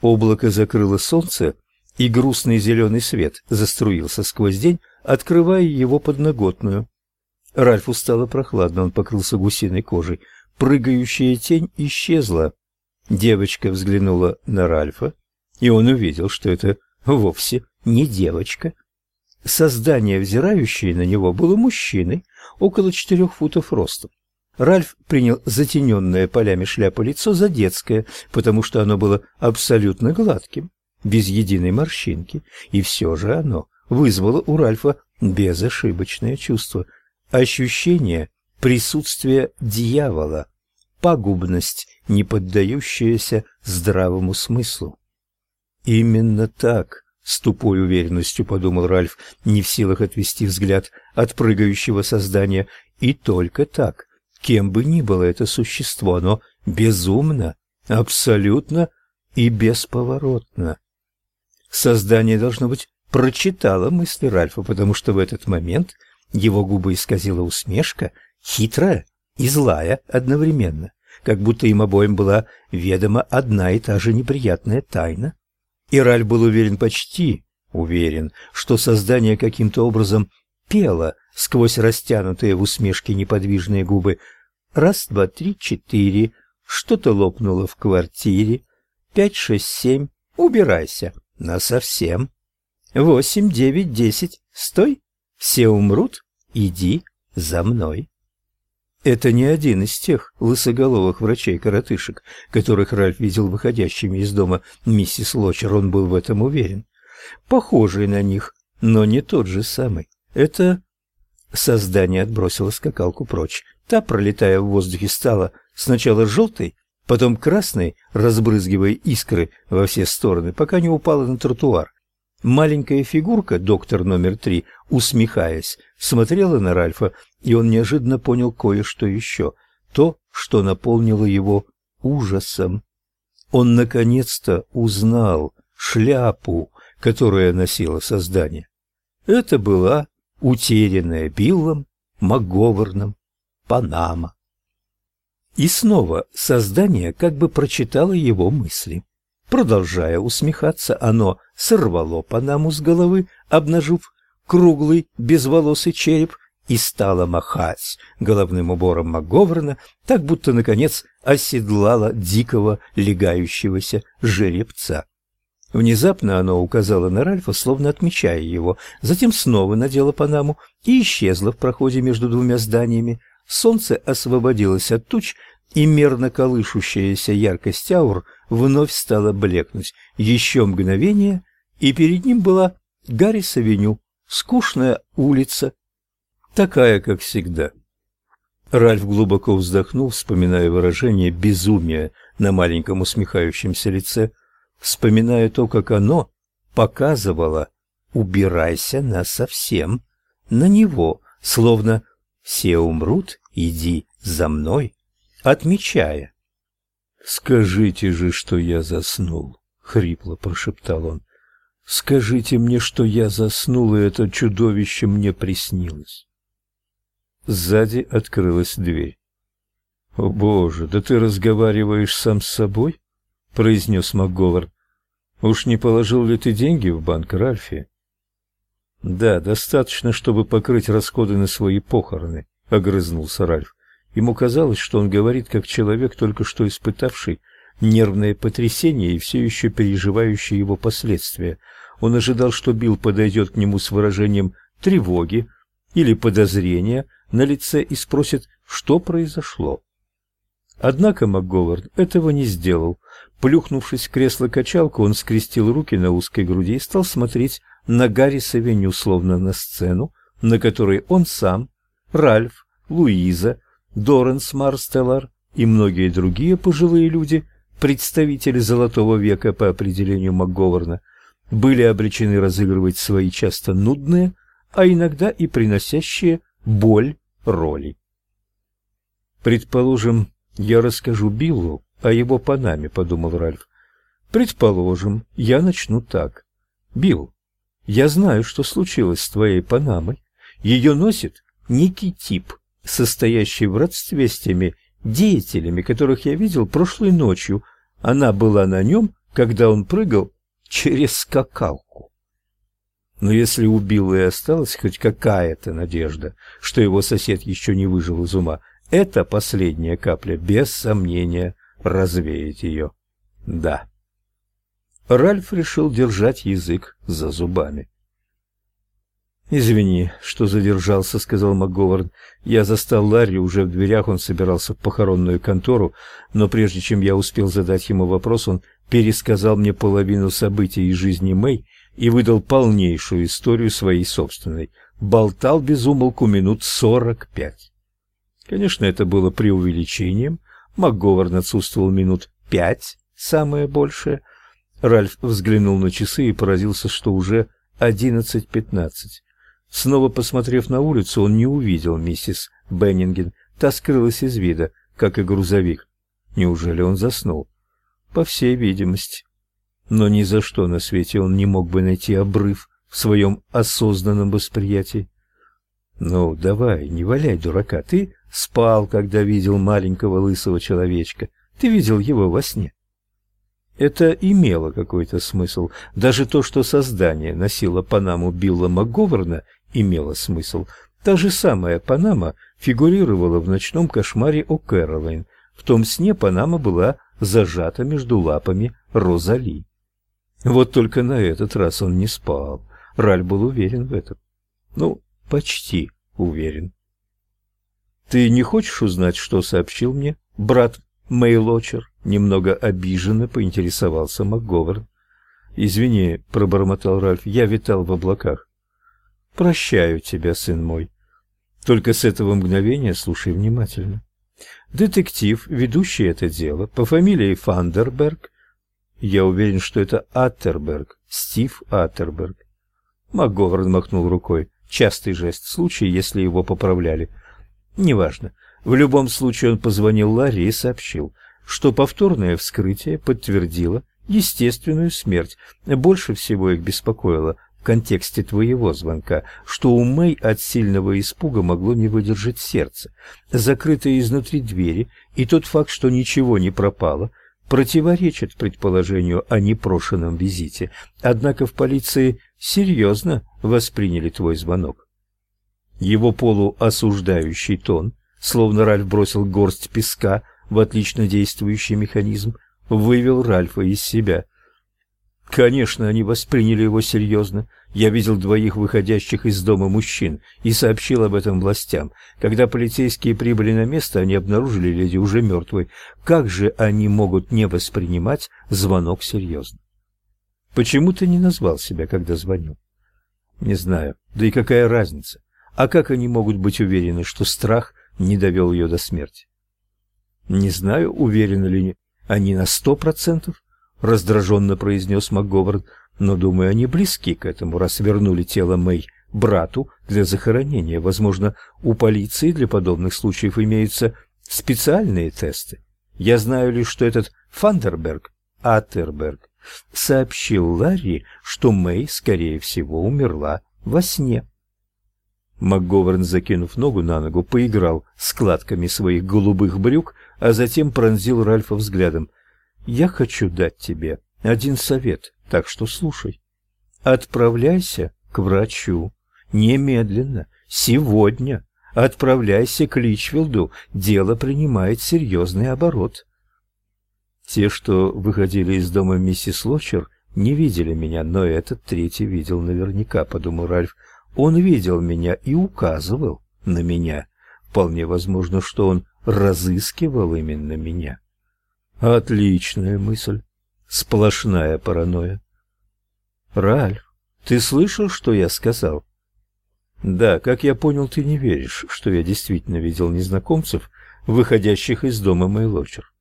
Облако закрыло солнце, и грустный зеленый свет заструился сквозь день, открывая его подноготную. Ральфу стало прохладно, он покрылся гусиной кожей. Прыгающая тень исчезла. Девочка взглянула на Ральфа, и он увидел, что это вовсе не девочка. Создание, взирающее на него, было мужчиной, около четырех футов ростом. Ральф принял затененное полями шляпу лицо за детское, потому что оно было абсолютно гладким, без единой морщинки, и все же оно вызвало у Ральфа безошибочное чувство, ощущение присутствия дьявола, пагубность, не поддающаяся здравому смыслу. Именно так, с тупой уверенностью подумал Ральф, не в силах отвести взгляд от прыгающего создания, и только так Кем бы ни было это существо, оно безумно, абсолютно и бесповоротно. Создание, должно быть, прочитало мысли Ральфа, потому что в этот момент его губы исказила усмешка, хитрая и злая одновременно, как будто им обоим была ведома одна и та же неприятная тайна. И Ральф был уверен почти, уверен, что создание каким-то образом пело сквозь растянутые в усмешке неподвижные губы. Раз, два, три, четыре. Что-то лопнуло в квартире. Пять, шесть, семь. Убирайся. Насовсем. Восемь, девять, десять. Стой. Все умрут. Иди за мной. Это не один из тех лысоголовых врачей-коротышек, которых Ральф видел выходящими из дома миссис Лочер, он был в этом уверен. Похожий на них, но не тот же самый. Это Создание отбросило скакалку прочь. Та, пролетая в воздухе, стала сначала желтой, потом красной, разбрызгивая искры во все стороны, пока не упала на тротуар. Маленькая фигурка, доктор номер три, усмехаясь, смотрела на Ральфа, и он неожиданно понял кое-что еще, то, что наполнило его ужасом. Он наконец-то узнал шляпу, которую носило создание. Это была утерянная Биллом, МакГоверном, Панама. И снова создание как бы прочитало его мысли. Продолжая усмехаться, оно сорвало Панаму с головы, обнажив круглый безволосый череп, и стало махать головным убором МакГоверна, так будто, наконец, оседлало дикого легающегося жеребца. Внезапно оно указало на Ральфа, словно отмечая его, затем снова надело панаму и исчезло в проходе между двумя зданиями. Солнце освободилось от туч, и мерно колышущаяся яркость аур вновь стала блекнуть. Еще мгновение, и перед ним была Гаррис-авеню, скучная улица, такая, как всегда. Ральф глубоко вздохнул, вспоминая выражение безумия на маленьком усмехающемся лице – вспоминая то, как оно показывало «убирайся на совсем на него, словно «все умрут, иди за мной», отмечая. «Скажите же, что я заснул», — хрипло прошептал он. «Скажите мне, что я заснул, и это чудовище мне приснилось». Сзади открылась дверь. «О, Боже, да ты разговариваешь сам с собой?» — произнес МакГовард. «Уж не положил ли ты деньги в банк, Ральфи?» «Да, достаточно, чтобы покрыть расходы на свои похороны», — огрызнулся Ральф. Ему казалось, что он говорит как человек, только что испытавший нервное потрясение и все еще переживающий его последствия. Он ожидал, что Билл подойдет к нему с выражением тревоги или подозрения на лице и спросит, что произошло. Однако МакГовард этого не сделал. Плюхнувшись в кресло-качалку, он скрестил руки на узкой груди и стал смотреть на Гарри Савеню, словно на сцену, на которой он сам, Ральф, Луиза, Доренс Марстеллар и многие другие пожилые люди, представители золотого века по определению МакГоварна, были обречены разыгрывать свои часто нудные, а иногда и приносящие боль роли. Предположим, я расскажу Биллу о его Панаме, подумал Ральф. Предположим, я начну так. Билл, я знаю, что случилось с твоей Панамой. Ее носит некий тип, состоящий в родстве с теми деятелями, которых я видел прошлой ночью. Она была на нем когда он прыгал через скакалку. Но если у Билла и осталась хоть какая-то надежда, что его сосед еще не выжил из ума, эта последняя капля без сомнения развеет ее. Да. Ральф решил держать язык за зубами. «Извини, что задержался», — сказал МакГовард. «Я застал Ларри уже в дверях, он собирался в похоронную контору, но прежде чем я успел задать ему вопрос, он пересказал мне половину событий из жизни Мэй и выдал полнейшую историю своей собственной. Болтал без умолку минут сорок пять. Конечно, это было преувеличением. МакГовард отсутствовал минут пять, самое большее. Ральф взглянул на часы и поразился, что уже одиннадцать пятнадцать. Снова посмотрев на улицу, он не увидел миссис Беннинген. Та скрылась из вида, как и грузовик. Неужели он заснул? По всей видимости. Но ни за что на свете он не мог бы найти обрыв в своем осознанном восприятии. Ну, давай, не валяй дурака. Ты спал, когда видел маленького лысого человечка. Ты видел его во сне. Это имело какой-то смысл. Даже то, что создание носило Панаму Билла МакГоверна, имело смысл. Та же самая Панама фигурировала в ночном кошмаре о Кэролайн. В том сне Панама была зажата между лапами Розали. Вот только на этот раз он не спал. Раль был уверен в этом. Ну, почти уверен. Ты не хочешь узнать, что сообщил мне брат Мейлочер? Немного обиженно поинтересовался МакГоверн. Извини, пробормотал Ральф. Я витал в облаках. Прощаю тебя, сын мой. Только с этого мгновения слушай внимательно. Детектив, ведущий это дело, по фамилии Фандерберг, я уверен, что это Аттерберг, Стив Аттерберг. МакГоверн махнул рукой. Частый жест, случай, если его поправляли. Неважно. В любом случае он позвонил Ларри и сообщил, что повторное вскрытие подтвердило естественную смерть. Больше всего их беспокоило в контексте твоего звонка, что у Мэй от сильного испуга могло не выдержать сердце. Закрытые изнутри двери и тот факт, что ничего не пропало, противоречат предположению о непрошенном визите. Однако в полиции серьезно восприняли твой звонок. Его полуосуждающий тон, словно Ральф бросил горсть песка в отлично действующий механизм, вывел Ральфа из себя – Конечно, они восприняли его серьезно. Я видел двоих выходящих из дома мужчин и сообщил об этом властям. Когда полицейские прибыли на место, они обнаружили леди уже мертвой. Как же они могут не воспринимать звонок серьезно? Почему ты не назвал себя, когда звонил? Не знаю. Да и какая разница? А как они могут быть уверены, что страх не довел ее до смерти? Не знаю, уверены ли они на сто процентов раздраженно произнес МакГовард, но думаю, они близки к этому, раз вернули тело Мэй брату для захоронения. Возможно, у полиции для подобных случаев имеются специальные тесты. Я знаю лишь, что этот Фандерберг, Аттерберг, сообщил Ларри, что Мэй, скорее всего, умерла во сне. МакГоверн, закинув ногу на ногу, поиграл складками своих голубых брюк, а затем пронзил Ральфа взглядом. Я хочу дать тебе один совет, так что слушай. Отправляйся к врачу немедленно, сегодня. Отправляйся к Личфилду, дело принимает серьезный оборот. Те, что выходили из дома миссис Лочер, не видели меня, но этот третий видел наверняка, подумал Ральф. Он видел меня и указывал на меня. Вполне возможно, что он разыскивал именно меня. Отличная мысль. Сплошная паранойя. Ральф, ты слышал, что я сказал? Да, как я понял, ты не веришь, что я действительно видел незнакомцев, выходящих из дома Мэйлочер.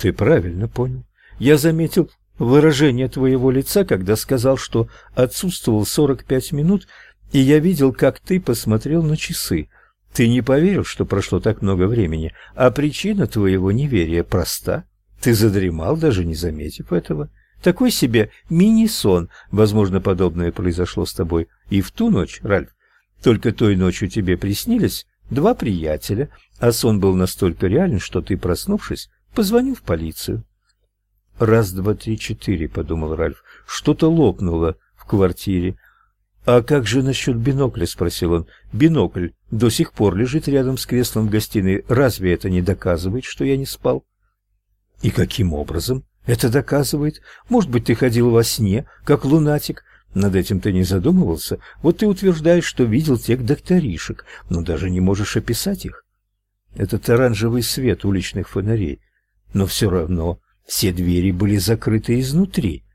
Ты правильно понял. Я заметил выражение твоего лица, когда сказал, что отсутствовал сорок пять минут, и я видел, как ты посмотрел на часы. Ты не поверил, что прошло так много времени, а причина твоего неверия проста. Ты задремал, даже не заметив этого. Такой себе мини-сон. Возможно, подобное произошло с тобой и в ту ночь, Ральф. Только той ночью тебе приснились два приятеля, а сон был настолько реален, что ты, проснувшись, позвонил в полицию. Раз, два, три, четыре, подумал Ральф. Что-то лопнуло в квартире. А как же насчет бинокля, спросил он. Бинокль до сих пор лежит рядом с креслом в гостиной. Разве это не доказывает, что я не спал? И каким образом это доказывает? Может быть, ты ходил во сне, как лунатик? Над этим ты не задумывался? Вот ты утверждаешь, что видел тех докторишек, но даже не можешь описать их. Этот оранжевый свет уличных фонарей. Но все равно все двери были закрыты изнутри.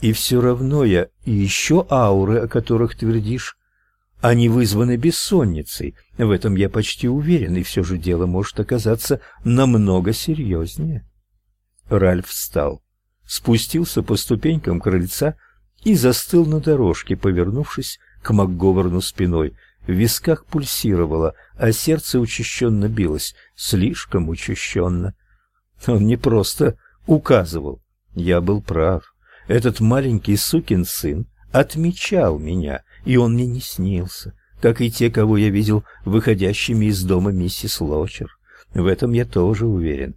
И все равно я и еще ауры, о которых твердишь, они вызваны бессонницей. В этом я почти уверен, и все же дело может оказаться намного серьезнее. Ральф встал, спустился по ступенькам крыльца и застыл на дорожке, повернувшись к МакГоверну спиной. В висках пульсировало, а сердце учащенно билось, слишком учащенно. Он не просто указывал, я был прав. Этот маленький сукин сын отмечал меня, и он мне не снился, как и те, кого я видел выходящими из дома миссис Лочер. В этом я тоже уверен.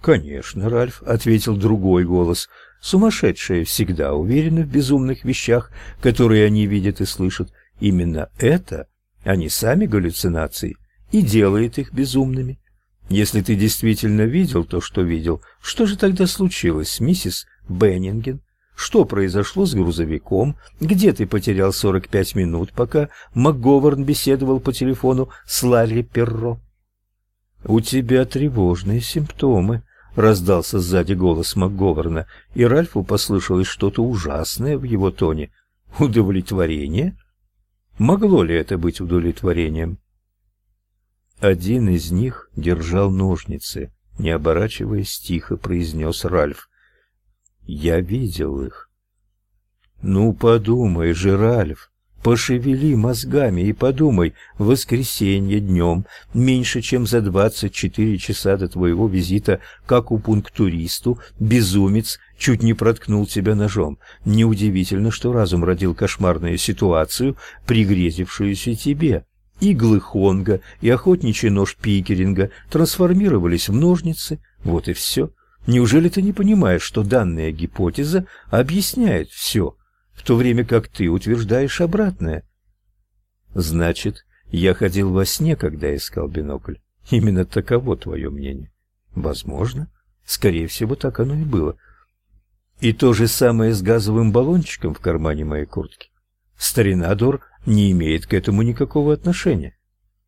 Конечно, Ральф, ответил другой голос. Сумасшедшие всегда уверены в безумных вещах, которые они видят и слышат. Именно это, а не сами галлюцинации, и делает их безумными. Если ты действительно видел то, что видел, что же тогда случилось с миссис Беннинген? Что произошло с грузовиком? Где ты потерял 45 минут, пока МакГоверн беседовал по телефону с Ларри Перро? У тебя тревожные симптомы, раздался сзади голос МакГоверна, и Ральфу послышалось что-то ужасное в его тоне. Удовлетворение? Могло ли это быть удовлетворением? Один из них держал ножницы, не оборачиваясь, тихо произнес Ральф. Я видел их. Ну подумай же, Ральф, пошевели мозгами и подумай, в воскресенье днем, меньше чем за двадцать четыре часа до твоего визита к акупунктуристу, безумец чуть не проткнул тебя ножом. Неудивительно, что разум родил кошмарную ситуацию, пригрезившуюся тебе. Иглы Хонга и охотничий нож Пикеринга трансформировались в ножницы. Вот и все. Неужели ты не понимаешь, что данная гипотеза объясняет все, в то время как ты утверждаешь обратное? Значит, я ходил во сне, когда искал бинокль. Именно таково твое мнение. Возможно. Скорее всего, так оно и было. И то же самое с газовым баллончиком в кармане моей куртки. Старина Дор не имеет к этому никакого отношения.